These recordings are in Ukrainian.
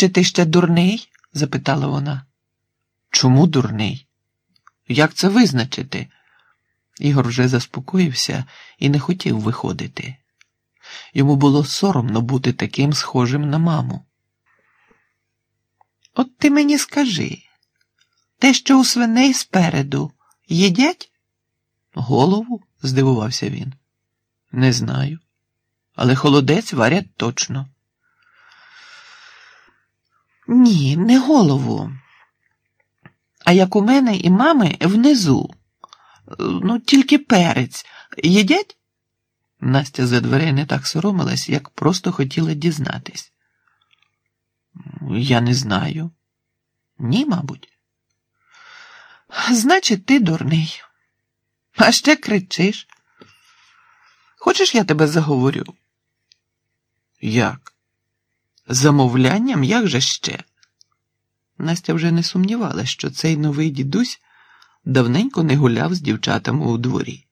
Чи ти ще дурний? запитала вона. Чому дурний? Як це визначити? Ігор вже заспокоївся і не хотів виходити. Йому було соромно бути таким схожим на маму. От ти мені скажи, те, що у свиней спереду їдять? Голову? здивувався він. Не знаю. Але холодець варять точно. Ні, не голову. А як у мене і мами внизу. Ну, тільки перець. Їдять? Настя за дверей не так соромилась, як просто хотіла дізнатись. Я не знаю. Ні, мабуть. Значить, ти дурний. А ще кричиш. Хочеш, я тебе заговорю? Як? Замовлянням як же ще? Настя вже не сумнівалася, що цей новий дідусь давненько не гуляв з дівчатами у дворі.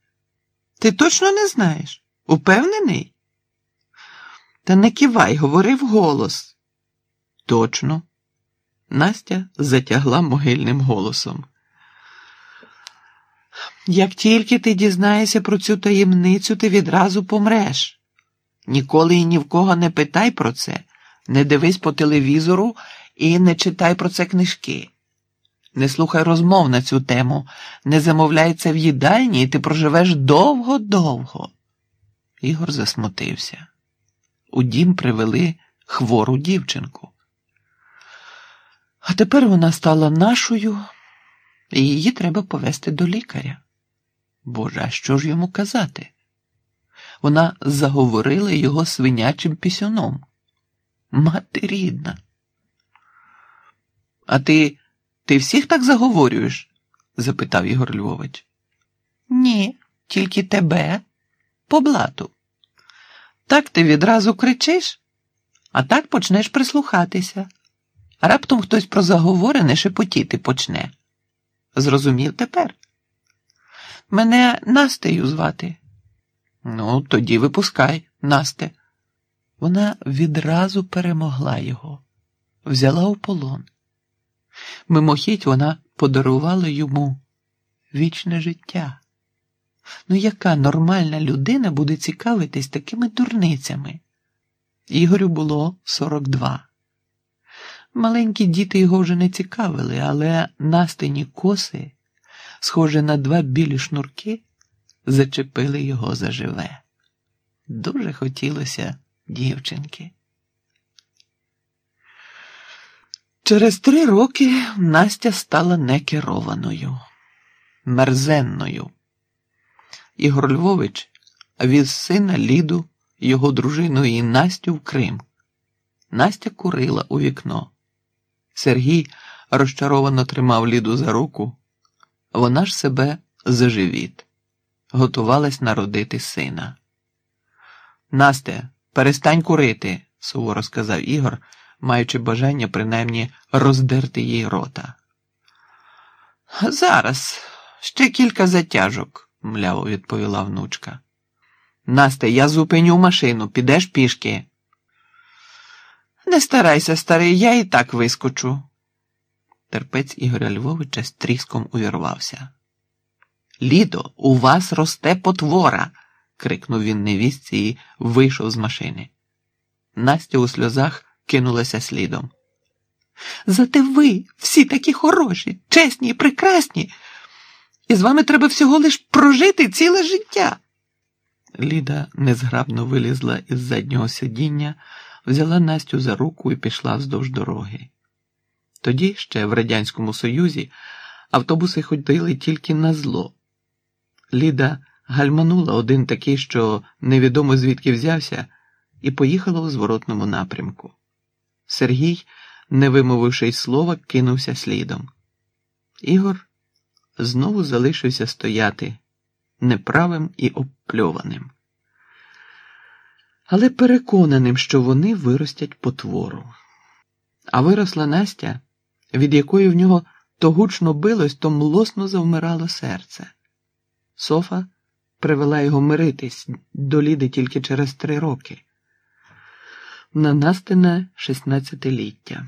Ти точно не знаєш? Упевнений? Та не кивай, говори вголос. Точно. Настя затягла могильним голосом. Як тільки ти дізнаєшся про цю таємницю, ти відразу помреш. Ніколи і ні в кого не питай про це, не дивись по телевізору і не читай про це книжки. Не слухай розмов на цю тему, не замовляй в їдальні, і ти проживеш довго-довго. Ігор засмутився. У дім привели хвору дівчинку. А тепер вона стала нашою, і її треба повести до лікаря. Боже, а що ж йому казати? Вона заговорила його свинячим пісюном. Мати рідна. А ти ти всіх так заговорюєш? запитав Ігор Львович. Ні, тільки тебе, по блату. Так ти відразу кричиш, а так почнеш прислухатися. Раптом хтось про заговорене шепотіти почне. Зрозумів тепер? Мене Настею звати. Ну, тоді випускай, Насте. Вона відразу перемогла його, взяла у полон. Мимохідь вона подарувала йому вічне життя. Ну, яка нормальна людина буде цікавитись такими дурницями? Ігорю було 42. Маленькі діти його вже не цікавили, але настині коси, схожі на два білі шнурки, зачепили його заживе. Дуже хотілося дівчинки. Через три роки Настя стала некерованою, мерзенною. Ігор Львович віз сина Ліду, його дружину і Настю в Крим. Настя курила у вікно. Сергій розчаровано тримав Ліду за руку, вона ж себе за живіт, готувалась народити сина. Настя, перестань курити, суворо сказав Ігор маючи бажання принаймні роздерти їй рота. Зараз ще кілька затяжок, мляво відповіла внучка. Насте, я зупиню машину, підеш пішки. Не старайся, старий, я і так вискочу. Терпець Ігоря Львовича з тріском увірвався. Лідо, у вас росте потвора. крикнув він невістці і вийшов з машини. Настя у сльозах кинулася слідом. Зате ви всі такі хороші, чесні і прекрасні, і з вами треба всього лиш прожити ціле життя. Ліда незграбно вилізла із заднього сидіння, взяла Настю за руку і пішла вздовж дороги. Тоді ще в Радянському Союзі автобуси ходили тільки на зло. Ліда гальманула один такий, що невідомо звідки взявся, і поїхала у зворотному напрямку. Сергій, не вимовивши й слова, кинувся слідом. Ігор знову залишився стояти неправим і обпльованим, але переконаним, що вони виростять потвору. А виросла Настя, від якої в нього то гучно билось, то млосно завмирало серце. Софа привела його миритись до Ліди тільки через три роки. На Настине шістнадцятиліття.